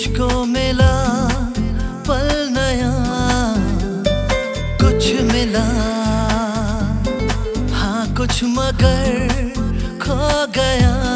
मुझको मिला पल नया कुछ मिला। हाँ कुछ मगर खो गया।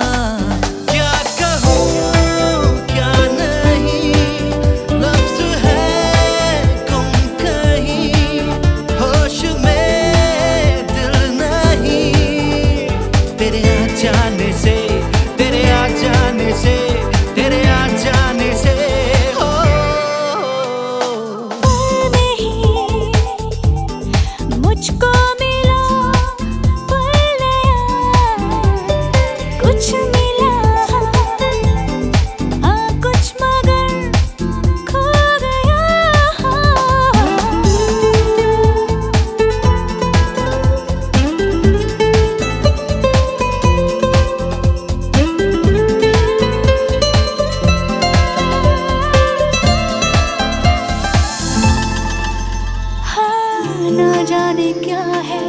ना जाने क्या है।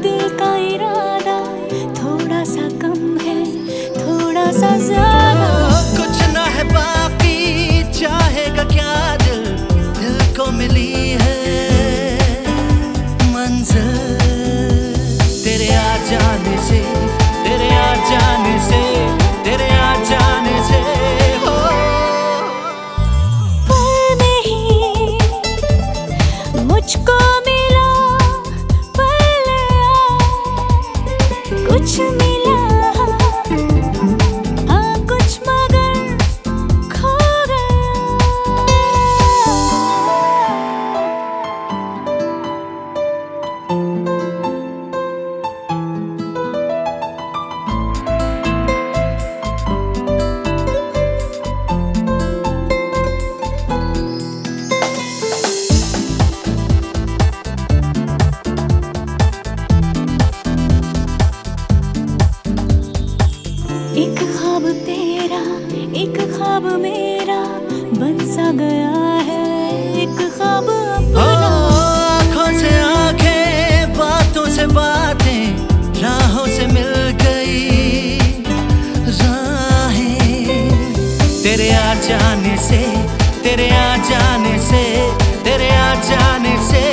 दिल का इरादा थोड़ा सा कम है थोड़ा सा ज़्यादा। कुछ सा गया है एक ख्वाब आँखों से आँखें, बातों से बातें, राहों से मिल गई राहें। तेरे आ जाने से, तेरे आ जाने से, तेरे आ जाने से